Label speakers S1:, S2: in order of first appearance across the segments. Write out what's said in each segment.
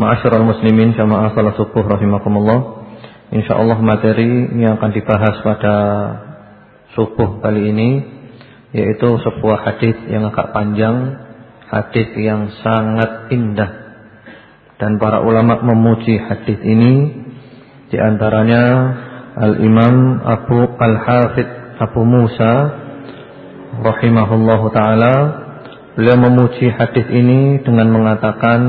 S1: Ma'asyiral muslimin jamaah salat subuh rahimakumullah. Insyaallah materi yang akan dibahas pada subuh kali ini yaitu sebuah hadis yang agak panjang, hadis yang sangat indah. Dan para ulama memuji hadis ini di antaranya Al-Imam Abu Al-Hafidh Abu Musa rahimahullahu taala beliau memuji hadis ini dengan mengatakan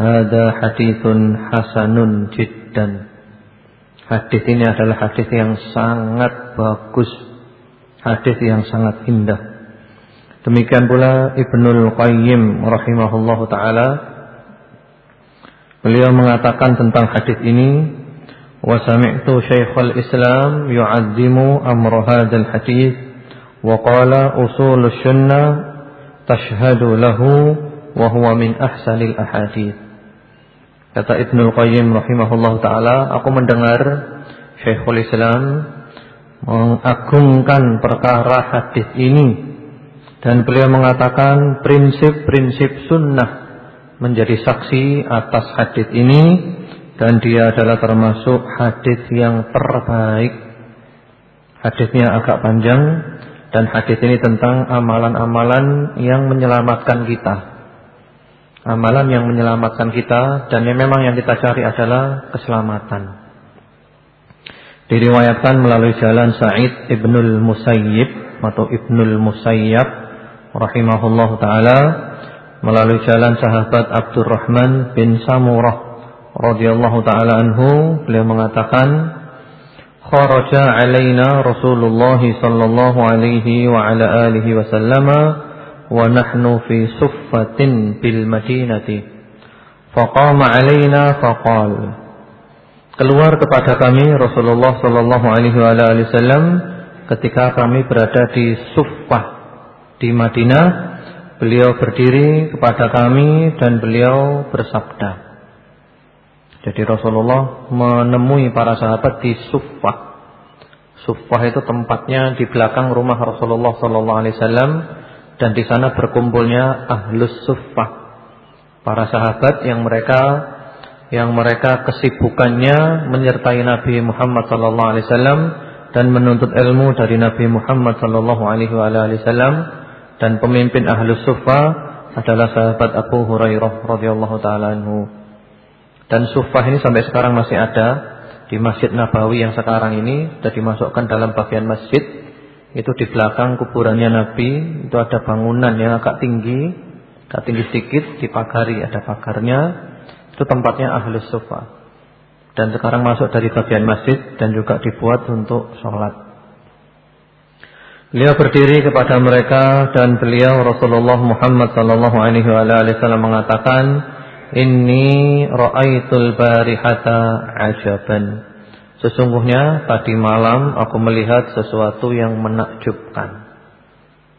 S1: Hada hadithun hasanun jiddan. Hadis ini adalah hadis yang sangat bagus. Hadis yang sangat indah. Demikian pula Ibnul Qayyim rahimahullahu taala beliau mengatakan tentang hadis ini wa sami'tu Islam yu'azzimu amra hadzal hadis wa qala usul sunnah tashhadu lahu wa huwa min ahsanil ahadits Kata Ibnul Qayyim rahimahullah taala, aku mendengar Syekhul Islam mengagungkan perkara hadis ini dan beliau mengatakan prinsip-prinsip sunnah menjadi saksi atas hadis ini dan dia adalah termasuk hadis yang terbaik. Hadisnya agak panjang dan hadis ini tentang amalan-amalan yang menyelamatkan kita amalan yang menyelamatkan kita dan yang memang yang kita cari adalah keselamatan. Diriwayatkan melalui jalan Sa'id Ibnul Musayyib atau Ibnul Musayyab rahimahullah taala melalui jalan sahabat Abdurrahman bin Samurah radhiyallahu taala anhu beliau mengatakan kharaja alaina Rasulullah sallallahu alaihi wa ala alihi wasallama ونحن في صفة بالمدينة فقام علينا فقال keluar kepada kami Rasulullah sallallahu alaihi wasallam ketika kami berada di Suffah di Madinah beliau berdiri kepada kami dan beliau bersabda jadi Rasulullah menemui para sahabat di Suffah Suffah itu tempatnya di belakang rumah Rasulullah sallallahu alaihi wasallam dan di sana berkumpulnya ahlus suffah para sahabat yang mereka yang mereka kesibukannya menyertai Nabi Muhammad sallallahu alaihi wasallam dan menuntut ilmu dari Nabi Muhammad sallallahu alaihi wasallam dan pemimpin ahlus suffah adalah sahabat Abu Hurairah radhiyallahu taala anhu. Dan suffah ini sampai sekarang masih ada di Masjid Nabawi yang sekarang ini sudah dimasukkan dalam bagian masjid itu di belakang kuburannya Nabi itu ada bangunan yang agak tinggi, agak tinggi sedikit, dipagari ada pagarnya. Itu tempatnya Ahlus Sufa. Dan sekarang masuk dari bagian masjid dan juga dibuat untuk sholat. Beliau berdiri kepada mereka dan beliau Rasulullah Muhammad sallallahu alaihi mengatakan, "Inni ra'aitul barihata ajaban." Sesungguhnya tadi malam aku melihat sesuatu yang menakjubkan.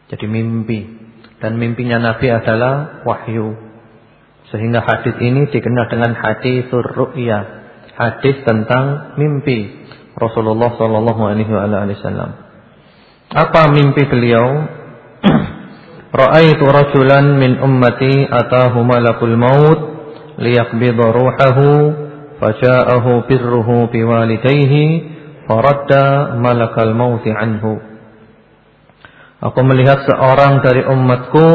S1: Jadi mimpi. Dan mimpinya Nabi adalah wahyu. Sehingga hadis ini dikenal dengan hadis ru'ya. Hadis tentang mimpi Rasulullah sallallahu alaihi wasallam. Apa mimpi beliau? Ra'aitu rajulan min ummati atahu malakul maut liyaqbidha ruhahu Faja'ahu birruhu biwalidayhi faradda malakal mauti anhu. Aku melihat seorang dari umatku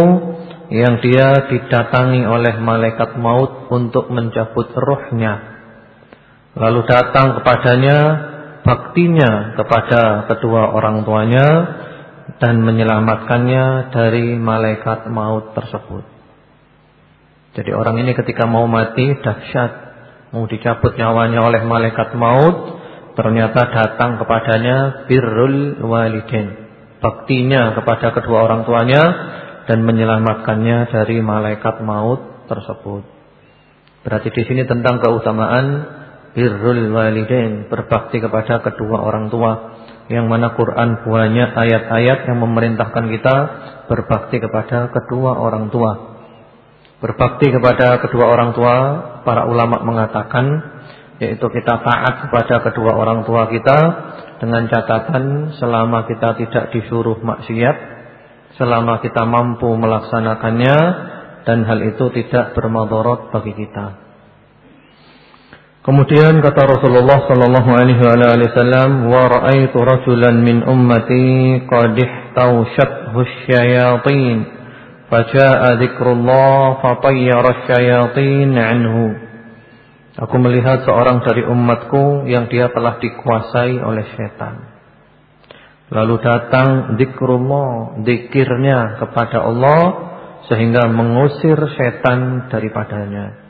S1: yang dia didatangi oleh malaikat maut untuk mencabut rohnya. Lalu datang kepadanya baktinya kepada kedua orang tuanya dan menyelamatkannya dari malaikat maut tersebut. Jadi orang ini ketika mau mati dahsyat mau dicabut nyawanya oleh malaikat maut, ternyata datang kepadanya birrul walidin. Baktinya kepada kedua orang tuanya dan menyelamatkannya dari malaikat maut tersebut. Berarti di sini tentang keutamaan birrul walidin, berbakti kepada kedua orang tua. Yang mana Quran banyak ayat-ayat yang memerintahkan kita berbakti kepada kedua orang tua. Berbakti kepada kedua orang tua, para ulama mengatakan yaitu kita taat kepada kedua orang tua kita dengan catatan selama kita tidak disuruh maksiat, selama kita mampu melaksanakannya dan hal itu tidak bermadorot bagi kita. Kemudian kata Rasulullah sallallahu alaihi wasallam, "Wa ra'aitu rajulan min ummati qad ihtawshathu asyayatin, faja'a dzikrullah fatayyara asyayatin 'anhu." Aku melihat seorang dari umatku yang dia telah dikuasai oleh setan. Lalu datang zikrullah, zikirnya kepada Allah sehingga mengusir setan daripadanya.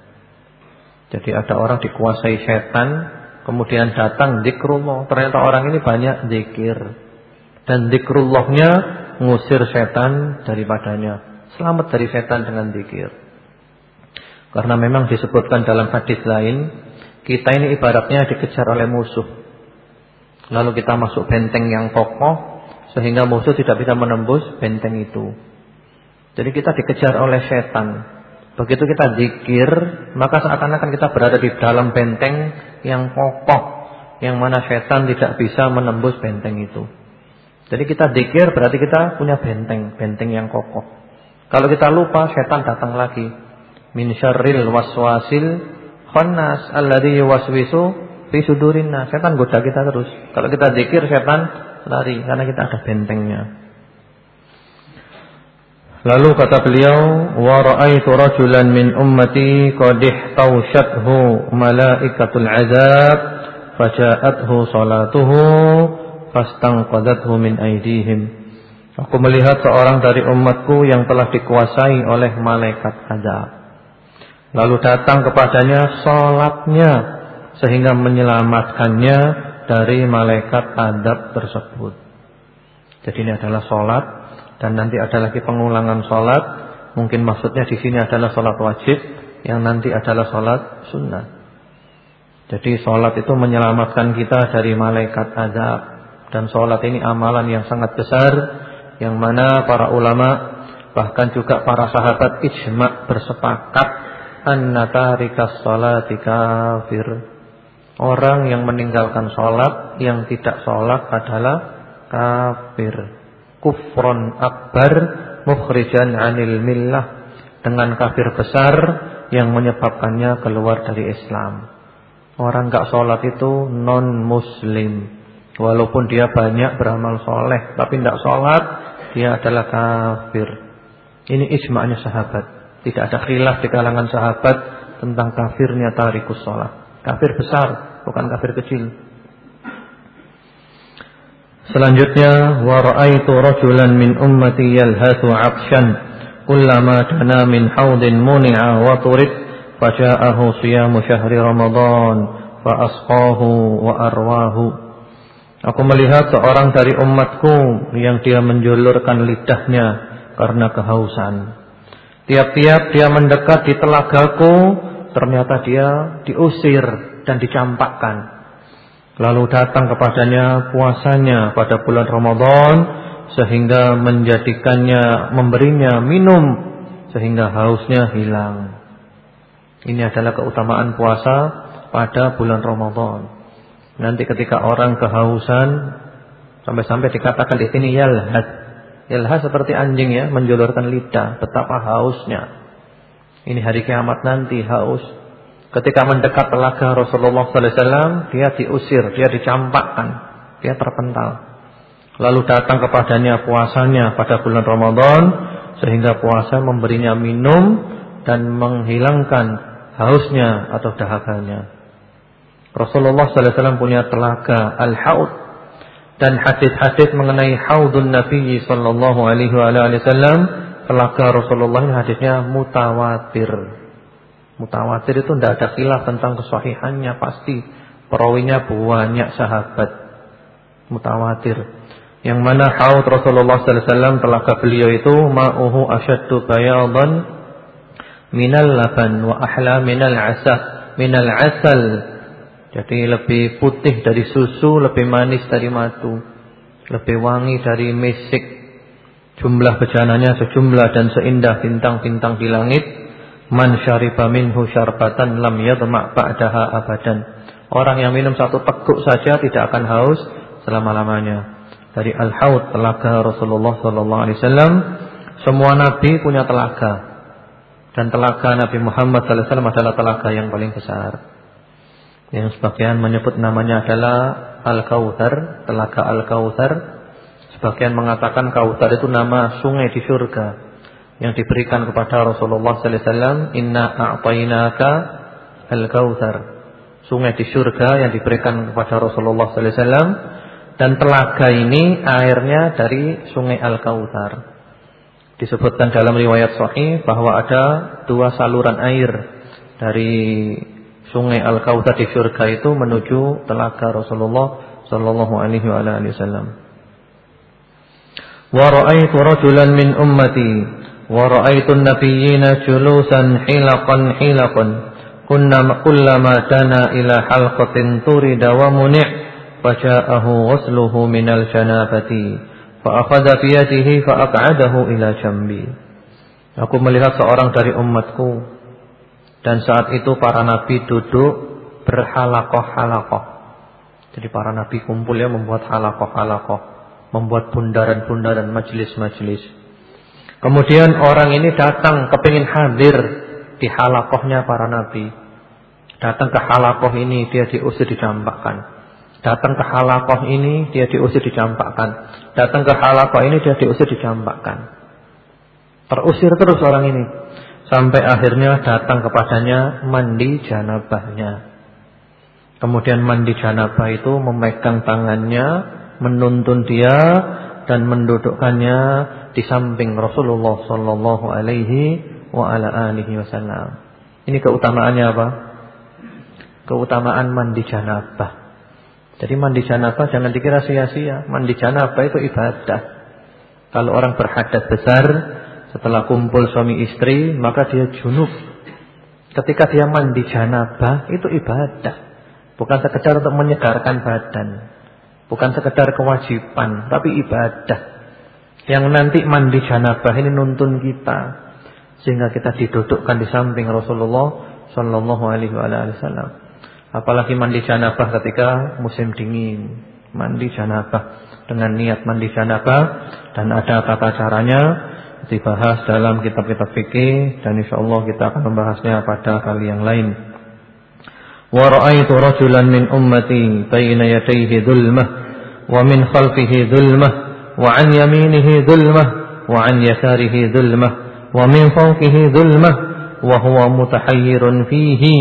S1: Jadi ada orang dikuasai setan, kemudian datang zikrullah. Ternyata orang ini banyak zikir. Dan zikrullahnya mengusir setan daripadanya. Selamat dari setan dengan zikir. Karena memang disebutkan dalam hadis lain, kita ini ibaratnya dikejar oleh musuh. Lalu kita masuk benteng yang kokoh, sehingga musuh tidak bisa menembus benteng itu. Jadi kita dikejar oleh setan. Begitu kita zikir, maka seakan-akan kita berada di dalam benteng yang kokoh, yang mana setan tidak bisa menembus benteng itu. Jadi kita zikir berarti kita punya benteng, benteng yang kokoh. Kalau kita lupa, setan datang lagi. Min syarril waswasil khannas alladhi yuwaswisu fi sudurin Setan goda kita terus. Kalau kita zikir, setan lari karena kita ada bentengnya. Lalu kata beliau, "Wa ra'aitu rajulan min ummati qad ihtawshathu malaikatul azab, faja'athu salatuhu fastanqadathu min aydihim." Aku melihat seorang dari umatku yang telah dikuasai oleh malaikat azab. Lalu datang kepadanya salatnya sehingga menyelamatkannya dari malaikat adab tersebut. Jadi ini adalah salat dan nanti ada lagi pengulangan sholat. Mungkin maksudnya di sini adalah sholat wajib, yang nanti adalah sholat sunnah. Jadi sholat itu menyelamatkan kita dari malaikat azab. Dan sholat ini amalan yang sangat besar, yang mana para ulama bahkan juga para sahabat ijma bersepakat anna tarikas sholati kafir. Orang yang meninggalkan sholat, yang tidak sholat adalah kafir kufron akbar mukhrijan anil millah dengan kafir besar yang menyebabkannya keluar dari Islam. Orang enggak sholat itu non muslim. Walaupun dia banyak beramal soleh, tapi enggak sholat, dia adalah kafir. Ini ijma'nya sahabat. Tidak ada khilaf di kalangan sahabat tentang kafirnya tarikus sholat. Kafir besar, bukan kafir kecil. Selanjutnya wa ra'aitu rajulan min ummati yalhathu 'akshan kullama dana min haudin muni'a wa turid faja'ahu siyamu syahri ramadan fa asqahu wa arwahu Aku melihat seorang dari umatku yang dia menjulurkan lidahnya karena kehausan Tiap-tiap dia mendekat di telagaku ternyata dia diusir dan dicampakkan Lalu datang kepadanya puasanya pada bulan Ramadan sehingga menjadikannya memberinya minum sehingga hausnya hilang. Ini adalah keutamaan puasa pada bulan Ramadan. Nanti ketika orang kehausan sampai-sampai dikatakan di sini yalhad. Yalhad seperti anjing ya, menjulurkan lidah, betapa hausnya. Ini hari kiamat nanti haus Ketika mendekat telaga Rasulullah SAW, dia diusir, dia dicampakkan, dia terpental. Lalu datang kepadanya puasanya pada bulan Ramadan, sehingga puasa memberinya minum dan menghilangkan hausnya atau dahaganya. Rasulullah SAW punya telaga al-haud dan hadis-hadis mengenai haudun Nabi Sallallahu Alaihi Wasallam telaga Rasulullah ini hadisnya mutawatir. Mutawatir itu tidak ada khilaf tentang kesahihannya pasti. Perawinya banyak sahabat. Mutawatir. Yang mana haud Rasulullah sallallahu alaihi wasallam telaga beliau itu ma'uhu asyaddu bayadan minal laban wa ahla minal asal minal asal. Jadi lebih putih dari susu, lebih manis dari madu, lebih wangi dari mesik. Jumlah bejananya sejumlah dan seindah bintang-bintang di langit Man syariba minhu syarbatan lam yadma' ba'daha abadan. Orang yang minum satu teguk saja tidak akan haus selama-lamanya. Dari al-haud telaga Rasulullah sallallahu alaihi wasallam, semua nabi punya telaga. Dan telaga Nabi Muhammad sallallahu alaihi wasallam adalah telaga yang paling besar. Yang sebagian menyebut namanya adalah Al-Kautsar, Telaga Al-Kautsar. Sebagian mengatakan Kautsar itu nama sungai di surga yang diberikan kepada Rasulullah sallallahu alaihi wasallam, "Inna a'tainaka al-kautsar." Sungai di surga yang diberikan kepada Rasulullah sallallahu alaihi wasallam dan telaga ini airnya dari sungai Al-Kautsar. Disebutkan dalam riwayat sahih bahwa ada dua saluran air dari sungai Al-Kautsar di surga itu menuju telaga Rasulullah sallallahu alaihi wasallam. Wa ra'aitu rajulan min ummati wa ra'aitu an-nabiyyina julusan hilaqan hilaqan kunna kullama dana ila halqatin turida wa muni' faja'ahu ghusluhu minal janabati fa akhadha bi yadihi fa aq'adahu ila jambi Aku melihat seorang dari umatku dan saat itu para nabi duduk berhalakoh-halakoh. Jadi para nabi kumpul ya membuat halakoh-halakoh. Membuat bundaran-bundaran majlis-majlis. Kemudian orang ini datang kepingin hadir di halakohnya para nabi. Datang ke halakoh ini dia diusir dicampakkan. Datang ke halakoh ini dia diusir dicampakkan. Datang ke halakoh ini dia diusir dicampakkan. Terusir terus orang ini. Sampai akhirnya datang kepadanya mandi janabahnya. Kemudian mandi janabah itu memegang tangannya, menuntun dia dan mendudukkannya di samping Rasulullah sallallahu alaihi wasallam. Ini keutamaannya apa? Keutamaan mandi janabah. Jadi mandi janabah jangan dikira sia-sia. Mandi janabah itu ibadah. Kalau orang berhadat besar setelah kumpul suami istri, maka dia junub. Ketika dia mandi janabah, itu ibadah. Bukan sekedar untuk menyegarkan badan. Bukan sekedar kewajiban, tapi ibadah. Yang nanti mandi janabah ini nuntun kita. Sehingga kita didudukkan di samping Rasulullah Sallallahu Alaihi Wasallam. Apalagi mandi janabah ketika musim dingin. Mandi janabah. Dengan niat mandi janabah. Dan ada tata caranya dibahas dalam kitab-kitab fikih dan insyaallah kita akan membahasnya pada kali yang lain. Wa ra'aitu rajulan min ummati baina yadayhi dhulmah wa min khalfihi dhulmah wa an yaminihi dhulmah wa an yasarihi dhulmah wa min fawqihi dhulmah wa huwa mutahayyirun fihi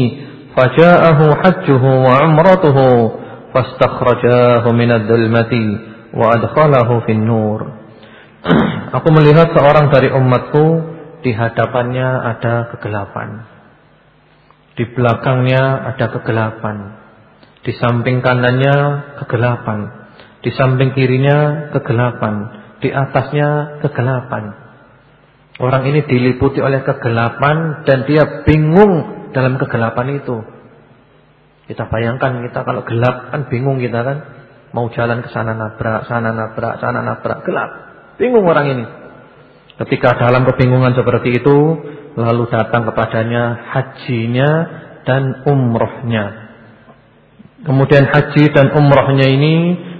S1: faja'ahu hajjuhu wa umratuhu fastakhrajahu min ad-dhulmati wa adkhalahu fin nur. Aku melihat seorang dari umatku di hadapannya ada kegelapan. Di belakangnya ada kegelapan. Di samping kanannya kegelapan. Di samping kirinya kegelapan. Di atasnya kegelapan. Orang ini diliputi oleh kegelapan dan dia bingung dalam kegelapan itu. Kita bayangkan kita kalau gelap kan bingung kita kan. Mau jalan ke sana nabrak, sana nabrak, sana nabrak, gelap. Bingung orang ini. Ketika dalam kebingungan seperti itu, lalu datang kepadanya hajinya dan umrohnya. Kemudian haji dan umrohnya ini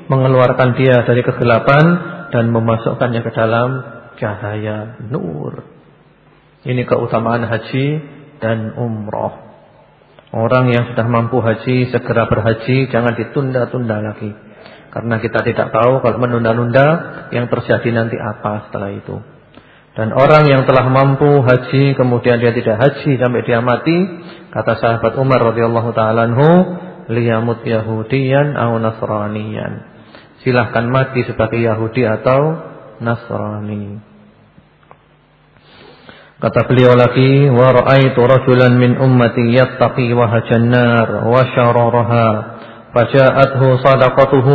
S1: mengeluarkan dia dari kegelapan dan memasukkannya ke dalam cahaya nur. Ini keutamaan haji dan umroh. Orang yang sudah mampu haji segera berhaji, jangan ditunda-tunda lagi. Karena kita tidak tahu kalau menunda-nunda yang terjadi nanti apa setelah itu. Dan orang yang telah mampu haji kemudian dia tidak haji sampai dia mati, kata sahabat Umar radhiyallahu taala anhu, liyamut yahudiyan au nasraniyan. Silahkan mati sebagai Yahudi atau Nasrani. Kata beliau lagi, wa ra'aitu rajulan min ummati yattaqi wa hajannar wa syararaha فجاءته صدقته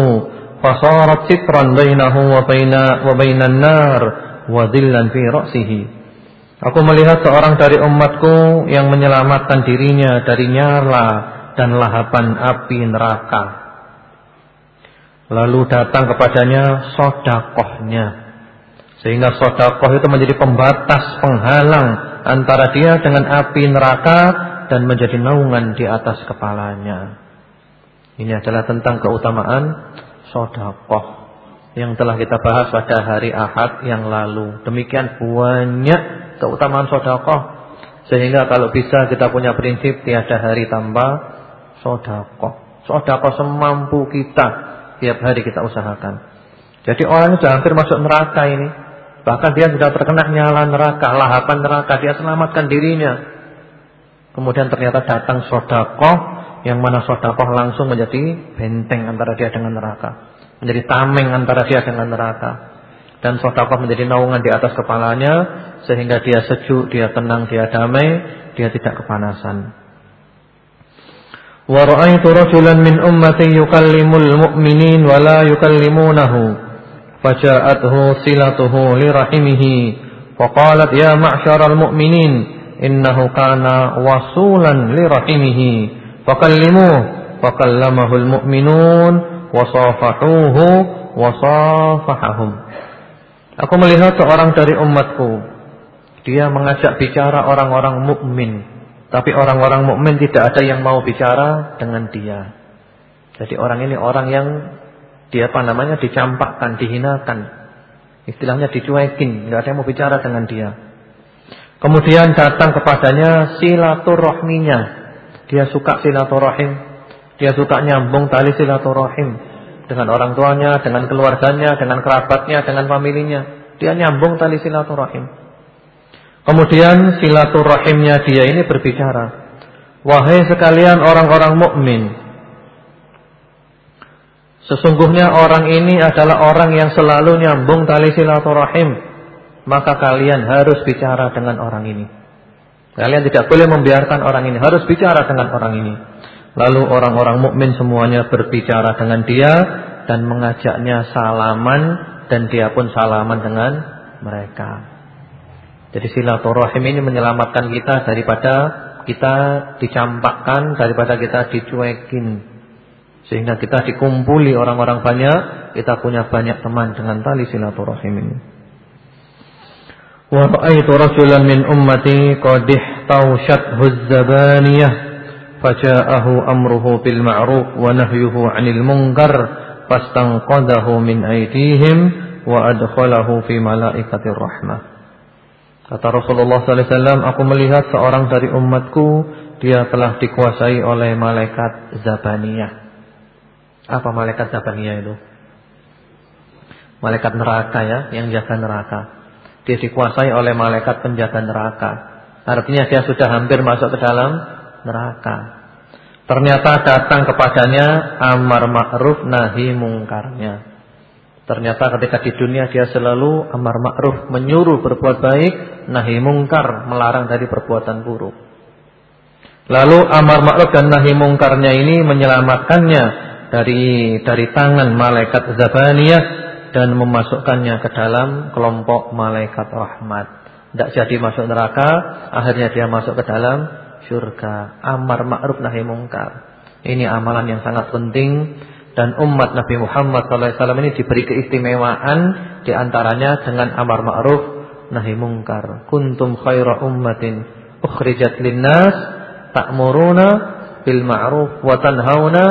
S1: فصارت سترا بينه وبين وبين النار وذلا في رأسه Aku melihat seorang dari umatku yang menyelamatkan dirinya dari nyala dan lahapan api neraka. Lalu datang kepadanya sodakohnya. Sehingga sodakoh itu menjadi pembatas, penghalang antara dia dengan api neraka dan menjadi naungan di atas kepalanya. Ini adalah tentang keutamaan sodakoh yang telah kita bahas pada hari Ahad yang lalu. Demikian banyak keutamaan sodakoh sehingga kalau bisa kita punya prinsip tiada hari tanpa Sodakoh. Sodakoh semampu kita. Tiap hari kita usahakan. Jadi orang sudah hampir masuk neraka ini. Bahkan dia sudah terkena nyala neraka, lahapan neraka. Dia selamatkan dirinya. Kemudian ternyata datang sodakoh. Yang mana sodakoh langsung menjadi benteng antara dia dengan neraka. Menjadi tameng antara dia dengan neraka. Dan sodakoh menjadi naungan di atas kepalanya. Sehingga dia sejuk, dia tenang, dia damai. Dia tidak kepanasan. Wa ra'aitu rajulan min ummati yukallimul mu'minin wa la yukallimunahu. فجاءته صلته لرحمه فقالت يا معشر المؤمنين إنه كان وصولا لرحمه Fakallimuh fakallamahul mu'minun wasafahuhu wasafahahum. Aku melihat seorang dari umatku. Dia mengajak bicara orang-orang mukmin, tapi orang-orang mukmin tidak ada yang mau bicara dengan dia. Jadi orang ini orang yang dia apa namanya dicampakkan, dihinakan. Istilahnya dicuekin, tidak ada yang mau bicara dengan dia. Kemudian datang kepadanya silaturahminya dia suka silaturahim. Dia suka nyambung tali silaturahim dengan orang tuanya, dengan keluarganya, dengan kerabatnya, dengan familinya. Dia nyambung tali silaturahim. Kemudian silaturahimnya dia ini berbicara, "Wahai sekalian orang-orang mukmin, Sesungguhnya orang ini adalah orang yang selalu nyambung tali silaturahim. Maka kalian harus bicara dengan orang ini. Kalian tidak boleh membiarkan orang ini, harus bicara dengan orang ini. Lalu orang-orang mukmin semuanya berbicara dengan dia dan mengajaknya salaman dan dia pun salaman dengan mereka. Jadi silaturahim ini menyelamatkan kita daripada kita dicampakkan, daripada kita dicuekin. Sehingga kita dikumpuli orang-orang banyak, kita punya banyak teman dengan tali silaturahim ini. Ummati qad ihtawshathu az-zabaniyah faja'ahu amruhu bil ma'ruf wa nahyuhu 'anil munkar fastanqadahu min aydihim wa adkhalahu fi malaikatir rahmah. Kata Rasulullah wasallam, aku melihat seorang dari umatku dia telah dikuasai oleh malaikat Zabaniyah. Apa malaikat Zabaniyah itu? Malaikat neraka ya, yang jaga neraka. Dia dikuasai oleh malaikat penjaga neraka. Artinya dia sudah hampir masuk ke dalam neraka. Ternyata datang kepadanya amar ma'ruf nahi mungkarnya. Ternyata ketika di dunia dia selalu amar ma'ruf, menyuruh berbuat baik, nahi mungkar, melarang dari perbuatan buruk. Lalu amar ma'ruf dan nahi mungkarnya ini menyelamatkannya dari dari tangan malaikat Zabaniyah dan memasukkannya ke dalam kelompok malaikat rahmat. Tidak jadi masuk neraka, akhirnya dia masuk ke dalam surga. Amar ma'ruf nahi mungkar. Ini amalan yang sangat penting dan umat Nabi Muhammad SAW ini diberi keistimewaan di antaranya dengan amar ma'ruf nahi mungkar. Kuntum khaira ummatin ukhrijat linnas ta'muruna bil ma'ruf wa tanhauna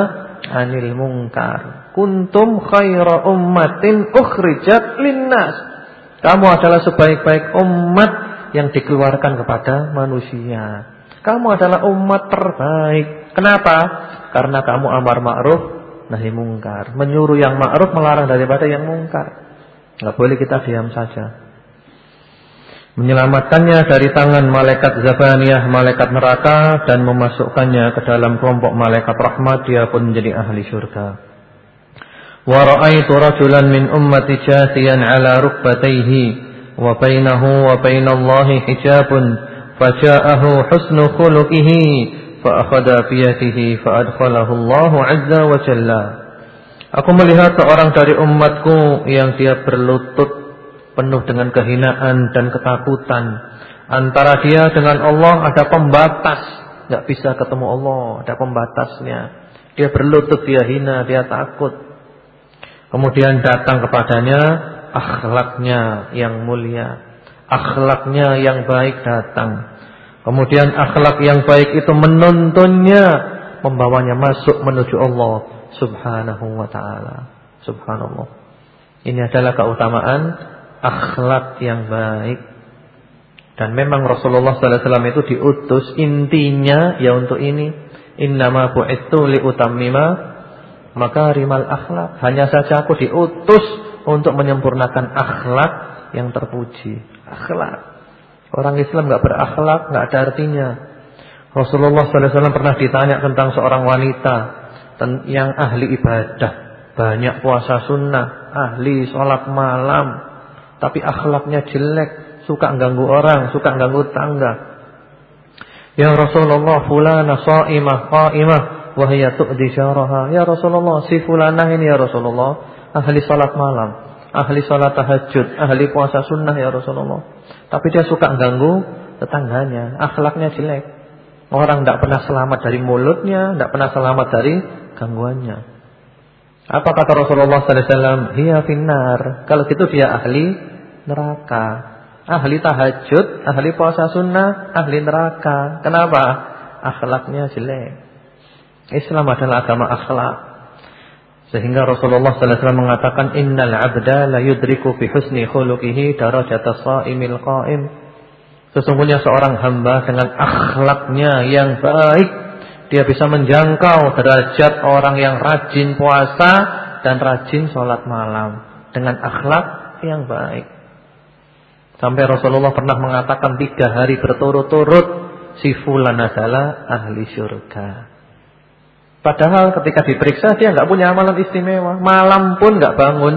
S1: anil mungkar. Kuntum khaira ummatin ukhrijat linnas. Kamu adalah sebaik-baik umat yang dikeluarkan kepada manusia. Kamu adalah umat terbaik. Kenapa? Karena kamu amar ma'ruf nahi mungkar. Menyuruh yang ma'ruf melarang daripada yang mungkar. Enggak boleh kita diam saja menyelamatkannya dari tangan malaikat Zabaniyah, malaikat neraka dan memasukkannya ke dalam kelompok malaikat rahmat dia pun menjadi ahli surga. Wa ra'aitu rajulan min ummati jatiyan ala rukbatayhi wa bainahu wa bainallahi hijabun faja'ahu husnu khuluqihi fa akhadha bi yadihi fa adkhalahu Allah 'azza wa jalla. Aku melihat seorang dari umatku yang dia berlutut penuh dengan kehinaan dan ketakutan. Antara dia dengan Allah ada pembatas, nggak bisa ketemu Allah, ada pembatasnya. Dia berlutut, dia hina, dia takut. Kemudian datang kepadanya akhlaknya yang mulia, akhlaknya yang baik datang. Kemudian akhlak yang baik itu menuntunnya, membawanya masuk menuju Allah Subhanahu wa taala. Subhanallah. Ini adalah keutamaan akhlak yang baik. Dan memang Rasulullah SAW itu diutus intinya ya untuk ini. Innama bu'itsu liutammima makarimal akhlak. Hanya saja aku diutus untuk menyempurnakan akhlak yang terpuji. Akhlak. Orang Islam nggak berakhlak, nggak ada artinya. Rasulullah SAW pernah ditanya tentang seorang wanita yang ahli ibadah, banyak puasa sunnah, ahli sholat malam, tapi akhlaknya jelek, suka ganggu orang, suka ganggu tangga. Ya Rasulullah, fulana sha'imah qa'imah wa hiya tu'di syaraha. Ya Rasulullah, si fulana ini ya Rasulullah, ahli sholat malam ahli sholat tahajud, ahli puasa sunnah ya Rasulullah. Tapi dia suka ganggu tetangganya, akhlaknya jelek. Orang tidak pernah selamat dari mulutnya, tidak pernah selamat dari gangguannya. Apa kata Rasulullah sallallahu alaihi wasallam? Hiya finnar. Kalau gitu dia ahli neraka. Ahli tahajud, ahli puasa sunnah, ahli neraka. Kenapa? Akhlaknya jelek. Islam adalah agama akhlak. Sehingga Rasulullah sallallahu alaihi wasallam mengatakan innal 'abda la yudriku fi husni khuluqihi darajata sha'imil qa'im. Sesungguhnya seorang hamba dengan akhlaknya yang baik dia bisa menjangkau derajat orang yang rajin puasa dan rajin sholat malam dengan akhlak yang baik. Sampai Rasulullah pernah mengatakan tiga hari berturut-turut si fulan adalah ahli syurga. Padahal ketika diperiksa dia nggak punya amalan istimewa, malam pun nggak bangun.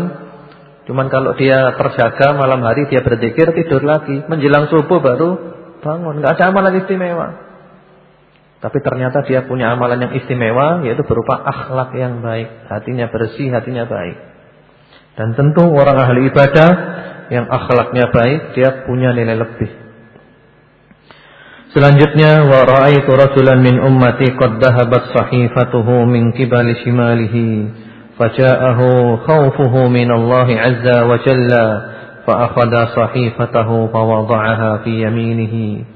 S1: Cuman kalau dia terjaga malam hari dia berzikir tidur lagi, menjelang subuh baru bangun, nggak ada amalan istimewa. Tapi ternyata dia punya amalan yang istimewa yaitu berupa akhlak yang baik, hatinya bersih, hatinya baik. Dan tentu orang ahli ibadah yang akhlaknya baik dia punya nilai lebih. Selanjutnya wa ra'aitu rajulan min ummati qad dhahabat sahifatuhu min qibali shimalihi faja'ahu khawfuhu min Allah 'azza wa jalla fa akhadha sahifatahu fa wada'aha fi yaminihi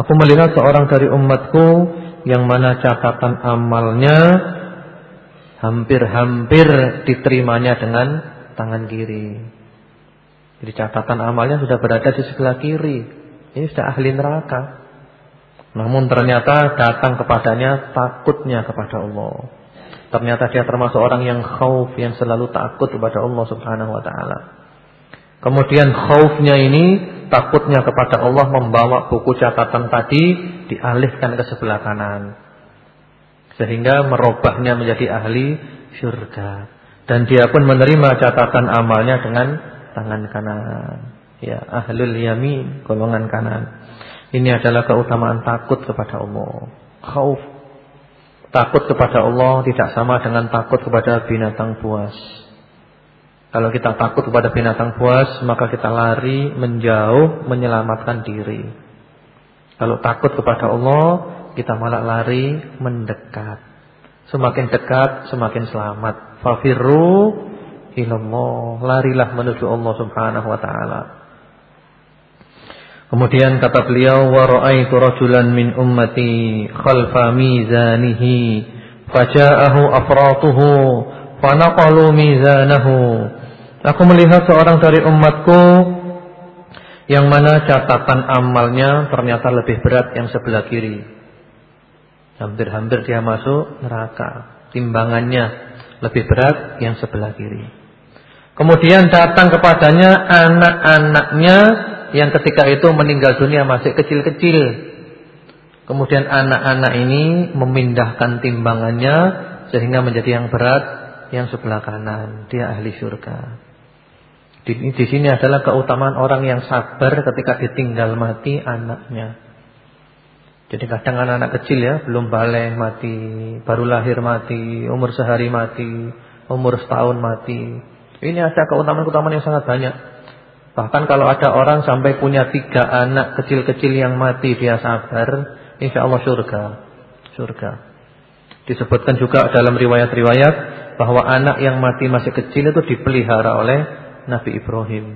S1: Aku melihat seorang dari umatku yang mana catatan amalnya hampir-hampir diterimanya dengan tangan kiri. Jadi catatan amalnya sudah berada di sebelah kiri. Ini sudah ahli neraka. Namun ternyata datang kepadanya takutnya kepada Allah. Ternyata dia termasuk orang yang khauf yang selalu takut kepada Allah Subhanahu wa taala. Kemudian khaufnya ini takutnya kepada Allah membawa buku catatan tadi dialihkan ke sebelah kanan. Sehingga merubahnya menjadi ahli syurga. Dan dia pun menerima catatan amalnya dengan tangan kanan. Ya, ahlul yamin, golongan kanan. Ini adalah keutamaan takut kepada Allah. Khauf. Takut kepada Allah tidak sama dengan takut kepada binatang buas. Kalau kita takut kepada binatang buas, maka kita lari, menjauh, menyelamatkan diri. Kalau takut kepada Allah, kita malah lari, mendekat. Semakin dekat, semakin selamat. Fafirru ilallah. Larilah menuju Allah Subhanahu wa taala. Kemudian kata beliau wa ra'aitu rajulan min ummati khalfa mizanihi faja'ahu afratuhu fanaqalu mizanahu Aku melihat seorang dari umatku yang mana catatan amalnya ternyata lebih berat yang sebelah kiri. Hampir-hampir dia masuk neraka. Timbangannya lebih berat yang sebelah kiri. Kemudian datang kepadanya anak-anaknya yang ketika itu meninggal dunia masih kecil-kecil. Kemudian anak-anak ini memindahkan timbangannya sehingga menjadi yang berat yang sebelah kanan. Dia ahli surga. Di, di sini adalah keutamaan orang yang sabar ketika ditinggal mati anaknya. Jadi kadang anak-anak kecil ya, belum balik mati, baru lahir mati, umur sehari mati, umur setahun mati. Ini ada keutamaan-keutamaan yang sangat banyak. Bahkan kalau ada orang sampai punya tiga anak kecil-kecil yang mati dia sabar, insya Allah surga. Surga. Disebutkan juga dalam riwayat-riwayat bahwa anak yang mati masih kecil itu dipelihara oleh Nabi Ibrahim.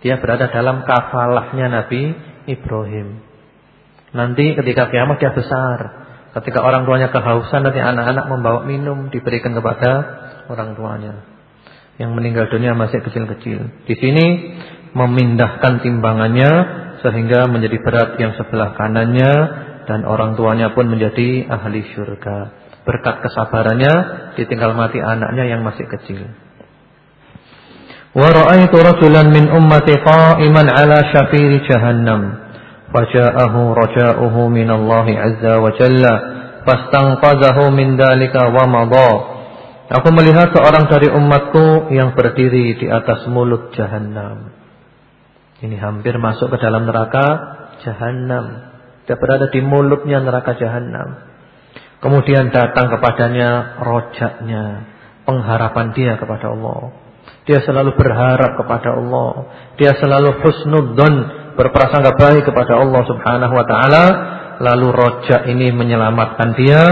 S1: Dia berada dalam kafalahnya Nabi Ibrahim. Nanti ketika kiamat dia besar. Ketika orang tuanya kehausan nanti anak-anak membawa minum diberikan kepada orang tuanya yang meninggal dunia masih kecil-kecil. Di sini memindahkan timbangannya sehingga menjadi berat yang sebelah kanannya dan orang tuanya pun menjadi ahli syurga. Berkat kesabarannya ditinggal mati anaknya yang masih kecil. Min ummati qa'iman 'ala syafiri jahannam. Faja'ahu raja'uhu min Allah 'azza wa jalla fastanqadhahu min dalika wa madha. Aku melihat seorang dari umatku yang berdiri di atas mulut jahannam. Ini hampir masuk ke dalam neraka jahannam. Dia berada di mulutnya neraka jahannam. Kemudian datang kepadanya rojaknya, pengharapan dia kepada Allah. Dia selalu berharap kepada Allah. Dia selalu husnudzon, berprasangka baik kepada Allah Subhanahu wa taala lalu rojak ini menyelamatkan dia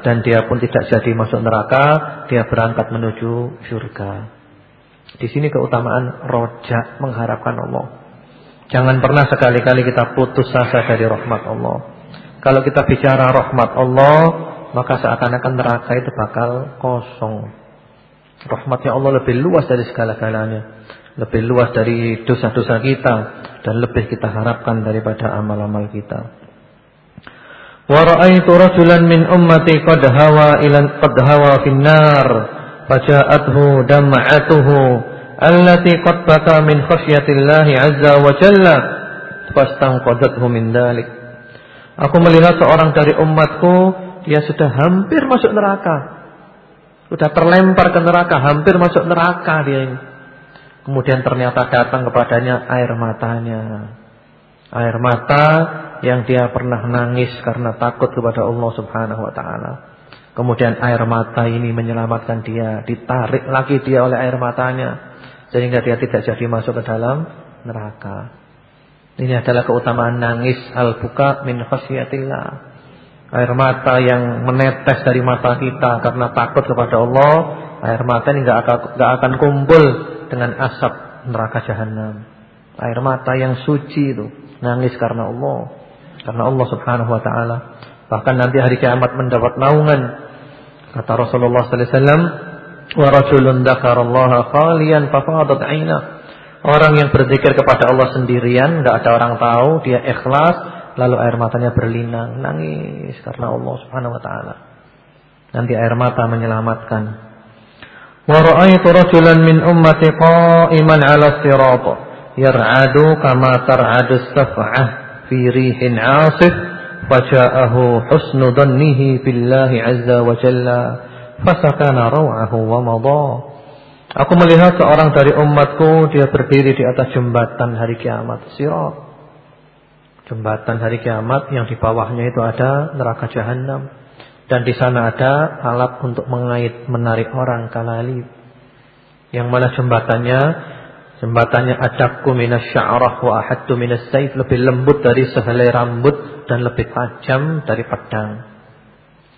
S1: dan dia pun tidak jadi masuk neraka, dia berangkat menuju surga. Di sini keutamaan rojak mengharapkan Allah. Jangan pernah sekali-kali kita putus asa dari rahmat Allah. Kalau kita bicara rahmat Allah, maka seakan-akan neraka itu bakal kosong. Rahmatnya Allah lebih luas dari segala-galanya. Lebih luas dari dosa-dosa kita. Dan lebih kita harapkan daripada amal-amal kita. Waraitu rajulan min ummati qad hawa ilan qad hawa finnar fajaathu dam'atuhu allati qad baka min khasyatillahi azza wa jalla fastanqadathu min dalik Aku melihat seorang dari umatku dia sudah hampir masuk neraka sudah terlempar ke neraka, hampir masuk neraka dia ini. Kemudian ternyata datang kepadanya air matanya. Air mata yang dia pernah nangis karena takut kepada Allah Subhanahu wa taala. Kemudian air mata ini menyelamatkan dia, ditarik lagi dia oleh air matanya sehingga dia tidak jadi masuk ke dalam neraka. Ini adalah keutamaan nangis al-buka min khasyatillah. Air mata yang menetes dari mata kita karena takut kepada Allah, air mata ini enggak akan enggak akan kumpul dengan asap neraka jahanam. Air mata yang suci itu, nangis karena Allah. Karena Allah Subhanahu wa taala. Bahkan nanti hari kiamat mendapat naungan. Kata Rasulullah sallallahu alaihi wasallam, "Wa rajulun dzakarallaha khaliyan fafadat 'aina." Orang yang berzikir kepada Allah sendirian, enggak ada orang tahu, dia ikhlas, lalu air matanya berlinang, nangis karena Allah Subhanahu wa taala. Nanti air mata menyelamatkan. Wa ra'aitu rajulan min ummati qa'iman 'ala sirat. Yar'adu kama tar'adu as-saf'ah fi rihin asif. Faja'ahu husnu dhannihi billahi azza wa jalla. Fasakana raw'ahu wa madha. Aku melihat seorang dari umatku dia berdiri di atas jembatan hari kiamat sirat jembatan hari kiamat yang di bawahnya itu ada neraka jahanam dan di sana ada alat untuk mengait menarik orang kalali yang mana jembatannya Jembatannya adakku minas sya'rah wa ahaddu minas saif. Lebih lembut dari sehelai rambut dan lebih tajam dari pedang.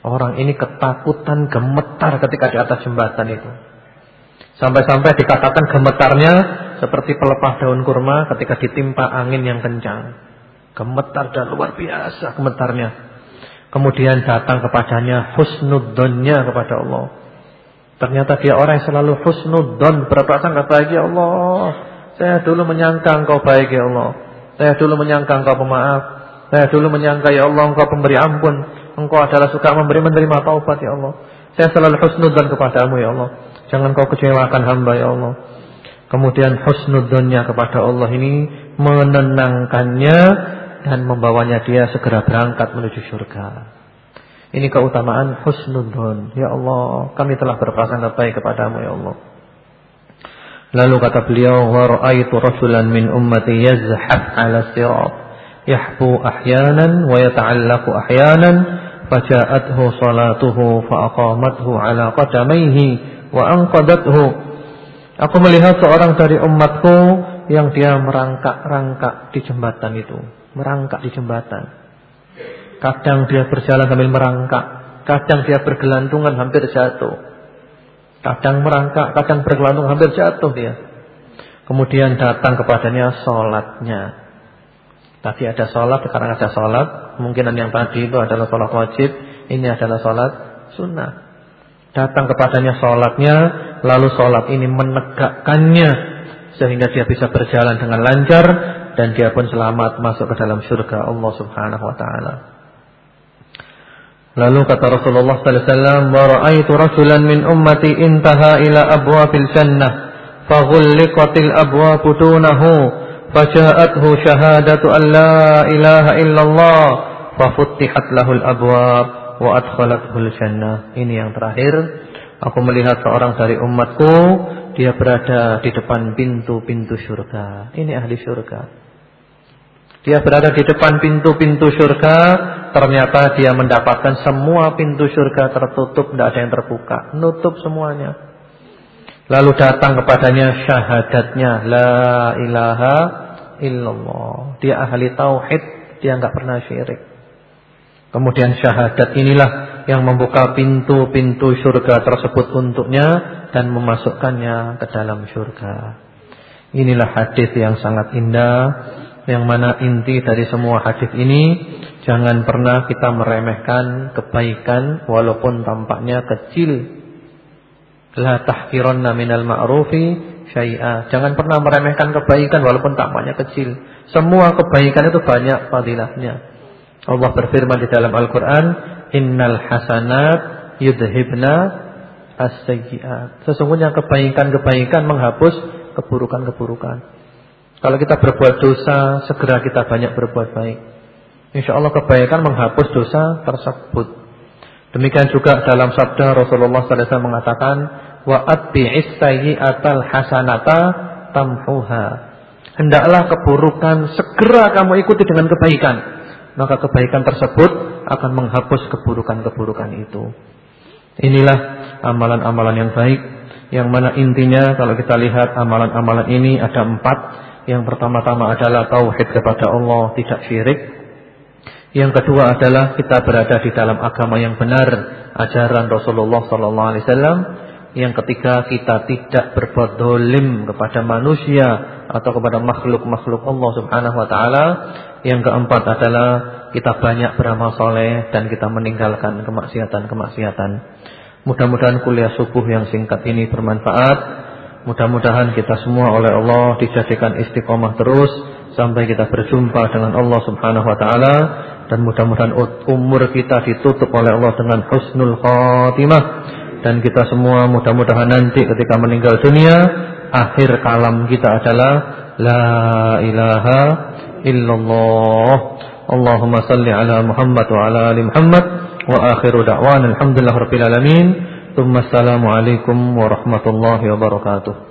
S1: Orang ini ketakutan gemetar ketika di atas jembatan itu. Sampai-sampai dikatakan gemetarnya seperti pelepah daun kurma ketika ditimpa angin yang kencang. Gemetar dan luar biasa gemetarnya. Kemudian datang kepadanya husnudzonnya kepada Allah. Ternyata dia orang yang selalu husnudzon, berprasangka baik ya Allah. Saya dulu menyangka engkau baik ya Allah. Saya dulu menyangka engkau pemaaf. Saya dulu menyangka ya Allah engkau pemberi ampun. Engkau adalah suka memberi menerima taubat ya Allah. Saya selalu husnudzon kepadamu ya Allah. Jangan kau kecewakan hamba ya Allah. Kemudian husnudzonnya kepada Allah ini menenangkannya dan membawanya dia segera berangkat menuju surga. Ini keutamaan husnudzon. Ya Allah, kami telah berprasangka baik kepadamu ya Allah. Lalu kata beliau, "Wa ra'aitu rajulan min ummati yazhaf 'ala sirat, yahbu ahyanan wa yata'allaqu ahyanan, faja'athu salatuhu fa aqamathu 'ala qadamayhi wa anqadathu." Aku melihat seorang dari umatku yang dia merangkak-rangkak di jembatan itu, merangkak di jembatan. Kadang dia berjalan sambil merangkak. Kadang dia bergelantungan hampir jatuh. Kadang merangkak, kadang bergelantung hampir jatuh dia. Kemudian datang kepadanya sholatnya. Tadi ada sholat, sekarang ada sholat. Kemungkinan yang tadi itu adalah sholat wajib. Ini adalah sholat sunnah. Datang kepadanya sholatnya. Lalu sholat ini menegakkannya. Sehingga dia bisa berjalan dengan lancar. Dan dia pun selamat masuk ke dalam surga Allah subhanahu wa ta'ala. Lalu kata Rasulullah sallallahu alaihi wasallam, "Wa ra'aitu rajulan min ummati intaha ila abwabil jannah, faghulliqatil abwabu dunahu, faja'athu syahadatu an la ilaha illallah, fafuttihat lahul abwab wa adkhalathul jannah." Ini yang terakhir, aku melihat seorang dari umatku, dia berada di depan pintu-pintu surga. Ini ahli surga. Dia berada di depan pintu-pintu surga, ternyata dia mendapatkan semua pintu surga tertutup, tidak ada yang terbuka, nutup semuanya. Lalu datang kepadanya syahadatnya, la ilaha illallah. Dia ahli tauhid, dia enggak pernah syirik. Kemudian syahadat inilah yang membuka pintu-pintu surga tersebut untuknya dan memasukkannya ke dalam surga. Inilah hadis yang sangat indah yang mana inti dari semua hadis ini jangan pernah kita meremehkan kebaikan walaupun tampaknya kecil. La tahqiranna minal ma'rufi syai'a. Jangan pernah meremehkan kebaikan walaupun tampaknya kecil. Semua kebaikan itu banyak fadilahnya. Allah berfirman di dalam Al-Qur'an, "Innal hasanat yudhibna as-sayyi'at." Sesungguhnya kebaikan-kebaikan menghapus keburukan-keburukan. Kalau kita berbuat dosa, segera kita banyak berbuat baik. Insya Allah kebaikan menghapus dosa tersebut. Demikian juga dalam sabda Rasulullah SAW mengatakan, wa atbi'is sayyi'atal hasanata tamhuha. Hendaklah keburukan segera kamu ikuti dengan kebaikan. Maka kebaikan tersebut akan menghapus keburukan-keburukan itu. Inilah amalan-amalan yang baik. Yang mana intinya kalau kita lihat amalan-amalan ini ada empat yang pertama-tama adalah tauhid kepada Allah, tidak syirik. Yang kedua adalah kita berada di dalam agama yang benar, ajaran Rasulullah wasallam. Yang ketiga kita tidak berbuat dolim kepada manusia atau kepada makhluk-makhluk Allah Subhanahu wa taala. Yang keempat adalah kita banyak beramal soleh dan kita meninggalkan kemaksiatan-kemaksiatan. Mudah-mudahan kuliah subuh yang singkat ini bermanfaat Mudah-mudahan kita semua oleh Allah dijadikan istiqomah terus sampai kita berjumpa dengan Allah Subhanahu wa taala dan mudah-mudahan umur kita ditutup oleh Allah dengan husnul khatimah dan kita semua mudah-mudahan nanti ketika meninggal dunia akhir kalam kita adalah la ilaha illallah. Allahumma salli ala Muhammad wa ala ali Muhammad. Wa akhiru da'wana alhamdulillah rabbil alamin. Assalamualaikum warahmatullahi wabarakatuh